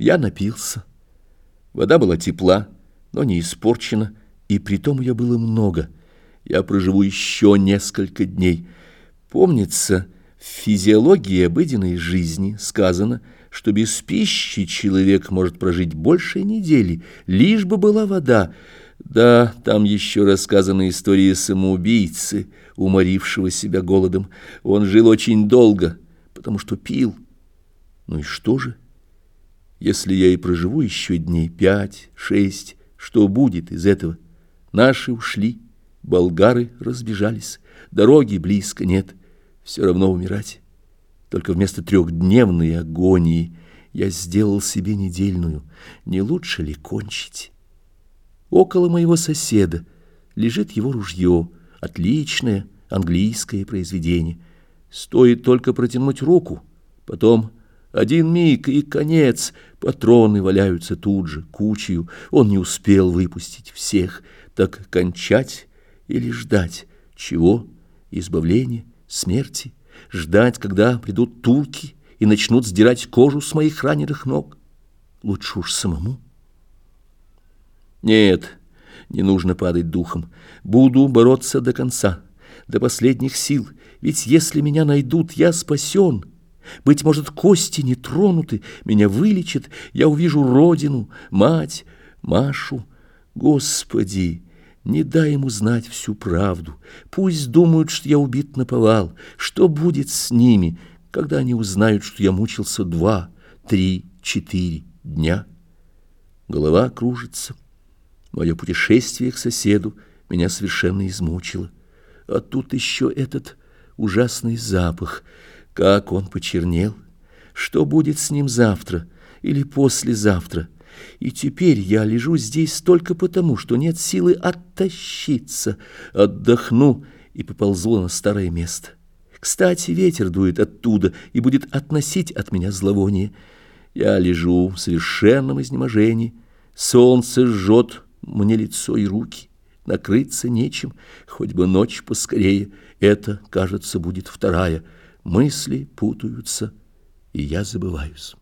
Я напился. Вода была тепла, но не испорчена, и притом ее было много. Я проживу еще несколько дней. Помнится, в физиологии обыденной жизни сказано, что без пищи человек может прожить больше недели, лишь бы была вода. Да, там еще рассказана история самоубийцы, уморившего себя голодом. Он жил очень долго, потому что пил. Ну и что же? Если я и проживу еще дней пять, шесть, что будет из этого? Наши ушли, болгары разбежались, дороги близко нет, все равно умирать. Только вместо трехдневной агонии я сделал себе недельную. Не лучше ли кончить? Около моего соседа лежит его ружье, отличное английское произведение. Стоит только протянуть руку, потом один миг и конец. Патроны валяются тут же, кучью. Он не успел выпустить всех. Так кончать или ждать? Чего? Избавления? Смерти? Ждать, когда придут турки и начнут сдирать кожу с моих раненых ног? Лучше уж самому. Нет, не нужно падать духом. Буду бороться до конца, до последних сил. Ведь если меня найдут, я спасен». Быть может, кости не тронуты, меня вылечат, я увижу родину, мать, Машу. Господи, не дай ему знать всю правду. Пусть думают, что я убит наповал. Что будет с ними, когда они узнают, что я мучился два, три, четыре дня? Голова кружится. Мое путешествие к соседу меня совершенно измучило. А тут еще этот ужасный запах — как он почернел! Что будет с ним завтра или послезавтра? И теперь я лежу здесь только потому, что нет силы оттащиться. Отдохну и поползу на старое место. Кстати, ветер дует оттуда и будет относить от меня зловоние. Я лежу в совершенном изнеможении. Солнце жжет мне лицо и руки. Накрыться нечем, хоть бы ночь поскорее. Это, кажется, будет вторая — мысли путаются, и я забываюсь.